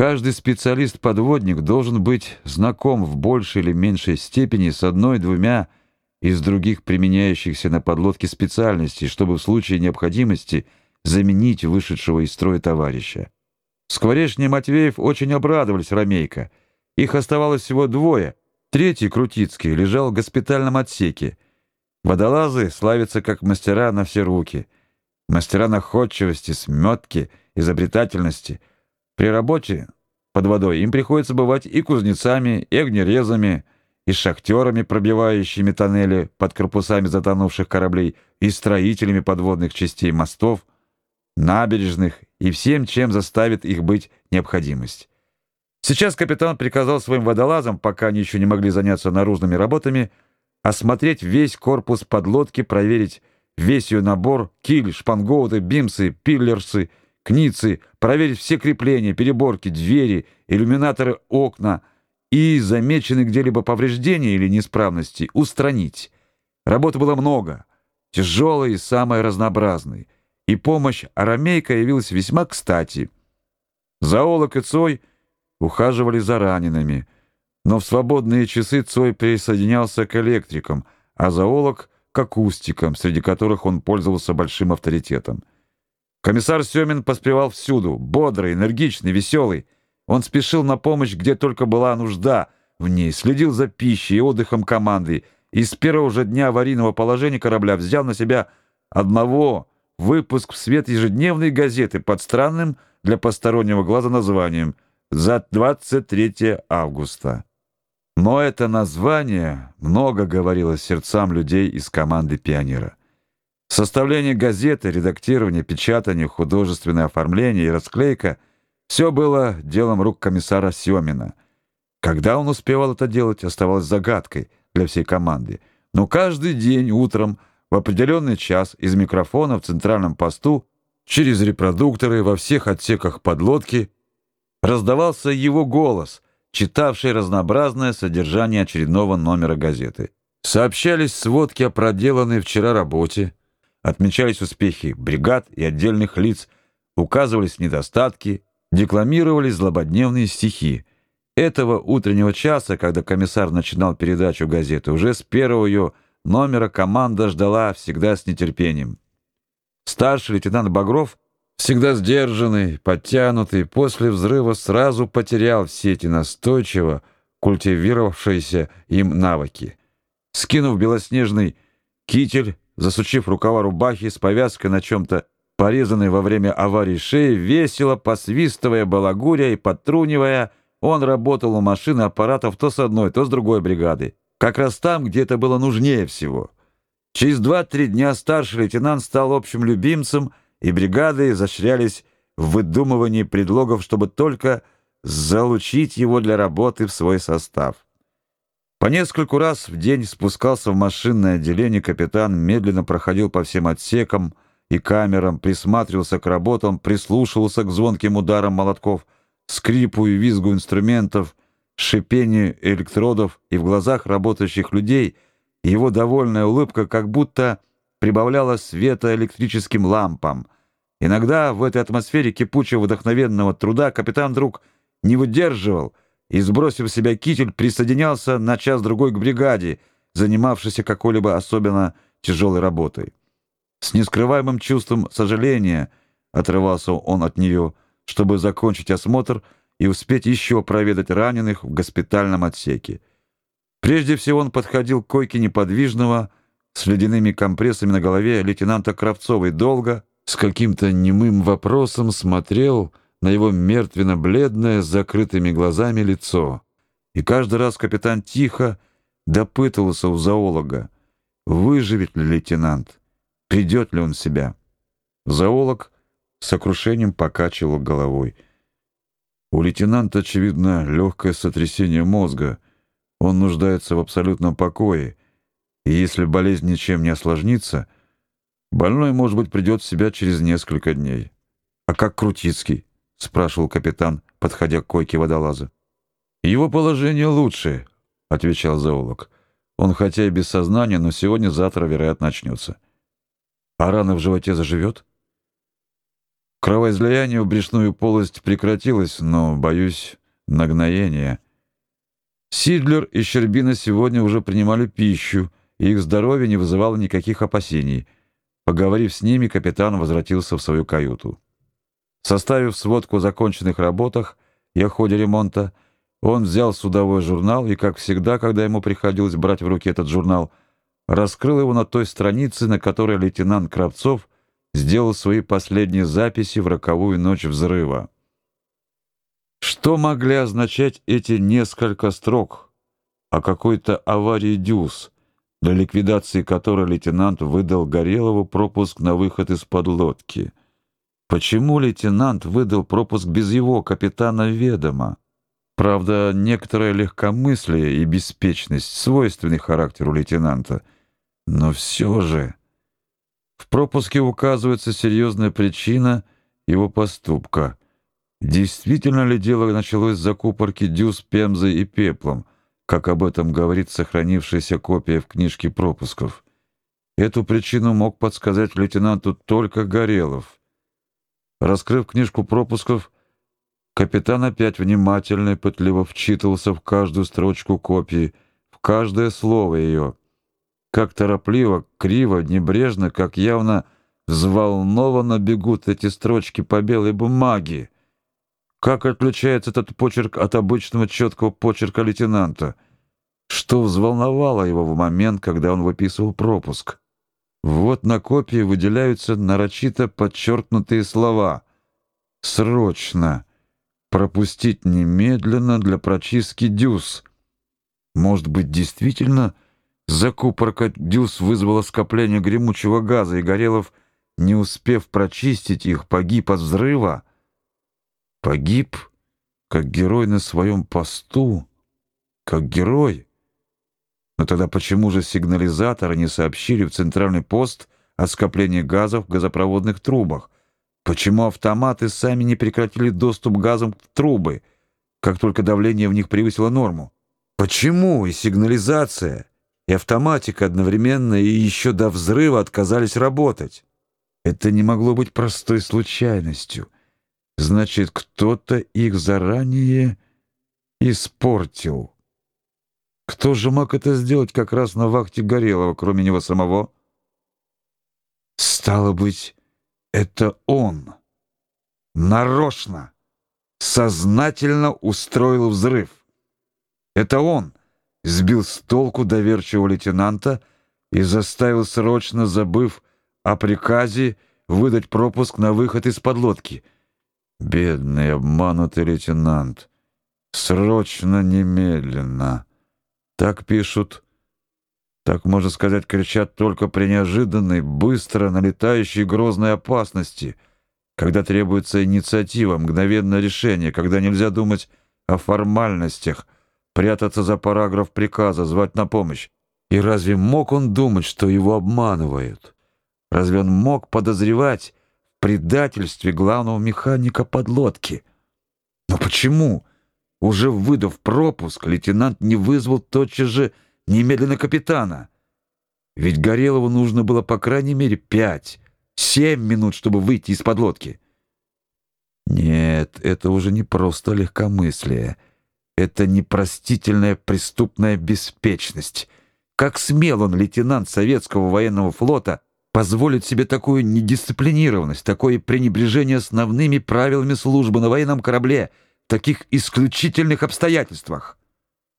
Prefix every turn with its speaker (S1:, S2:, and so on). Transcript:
S1: Каждый специалист-подводник должен быть знаком в большей или меньшей степени с одной-двумя из других применяющихся на подлодке специальностей, чтобы в случае необходимости заменить вышедшего из строя товарища. Скворечный и Матвеев очень обрадовались Ромейко. Их оставалось всего двое. Третий, Крутицкий, лежал в госпитальном отсеке. Водолазы славятся как мастера на все руки. Мастера находчивости, сметки, изобретательности — при работе под водой им приходится бывать и кузнецами, и огнерезами, и шахтерами, пробивающими тоннели под корпусами затонувших кораблей, и строителями подводных частей мостов, набережных и всем, чем заставит их быть необходимость. Сейчас капитан приказал своим водолазам, пока они еще не могли заняться наружными работами, осмотреть весь корпус подлодки, проверить весь ее набор, киль, шпангоуты, бимсы, пиллерсы — кницы, проверить все крепления, переборки, двери, иллюминаторы, окна и замеченные где-либо повреждения или неисправности устранить. Работы было много, тяжелой и самой разнообразной, и помощь Арамейка явилась весьма кстати. Зоолог и Цой ухаживали за ранеными, но в свободные часы Цой присоединялся к электрикам, а зоолог — к акустикам, среди которых он пользовался большим авторитетом. Комиссар Семин поспевал всюду, бодрый, энергичный, веселый. Он спешил на помощь, где только была нужда в ней, следил за пищей и отдыхом команды, и с первого же дня аварийного положения корабля взял на себя одного выпуск в свет ежедневной газеты под странным для постороннего глаза названием «За 23 августа». Но это название много говорило сердцам людей из команды «Пионера». Составление газеты, редактирование, печатание, художественное оформление и расклейка — все было делом рук комиссара Семина. Когда он успевал это делать, оставалось загадкой для всей команды. Но каждый день утром в определенный час из микрофона в центральном посту через репродукторы во всех отсеках подлодки раздавался его голос, читавший разнообразное содержание очередного номера газеты. Сообщались сводки о проделанной вчера работе, отмечались успехи бригад и отдельных лиц, указывались недостатки, декламировались злободневные стихи. Этого утреннего часа, когда комиссар начинал передачу газеты, уже с первого ее номера команда ждала всегда с нетерпением. Старший лейтенант Багров, всегда сдержанный, подтянутый, после взрыва сразу потерял все эти настойчиво культивировавшиеся им навыки. Скинув белоснежный китель, засучив рукава рубахи с повязкой на чем-то порезанной во время аварии шеи, весело посвистывая балагуря и подтрунивая, он работал у машины аппаратов то с одной, то с другой бригады, как раз там, где это было нужнее всего. Через два-три дня старший лейтенант стал общим любимцем, и бригады изощрялись в выдумывании предлогов, чтобы только залучить его для работы в свой состав. По нескольку раз в день спускался в машинное отделение капитан, медленно проходил по всем отсекам и камерам, присматривался к работам, прислушивался к звонким ударам молотков, скрипу и визгу инструментов, шипению электродов, и в глазах работающих людей его довольная улыбка как будто прибавляла света электрическим лампам. Иногда в этой атмосфере кипучего вдохновенного труда капитан вдруг не выдерживал — и, сбросив с себя китель, присоединялся на час-другой к бригаде, занимавшейся какой-либо особенно тяжелой работой. С нескрываемым чувством сожаления отрывался он от нее, чтобы закончить осмотр и успеть еще проведать раненых в госпитальном отсеке. Прежде всего он подходил к койке неподвижного, с ледяными компрессами на голове лейтенанта Кравцова и долго, с каким-то немым вопросом смотрел на его мертвенно-бледное с закрытыми глазами лицо. И каждый раз капитан тихо допытывался у зоолога, выживет ли лейтенант, придет ли он в себя. Зоолог с сокрушением покачивал головой. У лейтенанта, очевидно, легкое сотрясение мозга. Он нуждается в абсолютном покое. И если болезнь ничем не осложнится, больной, может быть, придет в себя через несколько дней. А как Крутицкий? — спрашивал капитан, подходя к койке водолаза. «Его положение лучше», — отвечал зоолог. «Он хотя и без сознания, но сегодня-завтра, вероятно, очнется». «А рана в животе заживет?» Кровоизлияние в брюшную полость прекратилось, но, боюсь, нагноение. Сидлер и Щербина сегодня уже принимали пищу, и их здоровье не вызывало никаких опасений. Поговорив с ними, капитан возвратился в свою каюту. Составив сводку о законченных работах и о ходе ремонта, он взял судовой журнал и, как всегда, когда ему приходилось брать в руки этот журнал, раскрыл его на той странице, на которой лейтенант Кравцов сделал свои последние записи в роковую ночь взрыва. Что могли означать эти несколько строк о какой-то аварии Дюс, для ликвидации которой лейтенант выдал Горелову пропуск на выход из-под лодки? Почему лейтенант выдал пропуск без его капитана ведома? Правда, некоторое легкомыслие и беспечность свойственны характеру лейтенанта, но все же в пропуске указывается серьезная причина его поступка. Действительно ли дело началось с закупорки дюз пемзой и пеплом, как об этом говорит сохранившаяся копия в книжке пропусков? Эту причину мог подсказать лейтенанту только Горелов. Раскрыв книжку пропусков, капитан опять внимательно и пытливо вчитывался в каждую строчку копии, в каждое слово ее. Как торопливо, криво, небрежно, как явно взволнованно бегут эти строчки по белой бумаге. Как отличается этот почерк от обычного четкого почерка лейтенанта? Что взволновало его в момент, когда он выписывал пропуск? Вот на копии выделяются нарочито подчеркнутые слова: срочно, пропустить немедленно для прочистки дюз. Может быть, действительно закупорка дюз вызвала скопление гремучего газа, и Горелов, не успев прочистить их, погиб от взрыва? Погиб, как герой на своем посту, как герой. Но тогда почему же сигнализаторы не сообщили в центральный пост о скоплении газов в газопроводных трубах? Почему автоматы сами не прекратили доступ газом в трубы, как только давление в них превысило норму? Почему и сигнализация, и автоматика одновременно и еще до взрыва отказались работать? Это не могло быть простой случайностью. Значит, кто-то их заранее испортил. Кто же мог это сделать как раз на вахте Горелого, кроме него самого? Стало быть, это он нарочно, сознательно устроил взрыв. Это он сбил с толку доверчивого лейтенанта и заставил срочно, забыв о приказе, выдать пропуск на выход из подлодки — Бедный обманутый лейтенант. Срочно, немедленно. Так пишут. Так, можно сказать, кричат только при неожиданной, быстро налетающей грозной опасности, когда требуется инициатива, мгновенное решение, когда нельзя думать о формальностях, прятаться за параграф приказа, звать на помощь. И разве мог он думать, что его обманывают? Разве он мог подозревать, предательстве главного механика подлодки. Но почему, уже выдав пропуск, лейтенант не вызвал тотчас же немедленно капитана? Ведь Горелову нужно было по крайней мере пять, семь минут, чтобы выйти из подлодки. Нет, это уже не просто легкомыслие. Это непростительная преступная беспечность. Как смел он, лейтенант советского военного флота, позволить себе такую недисциплинированность, такое пренебрежение основными правилами службы на военном корабле таких исключительных обстоятельствах.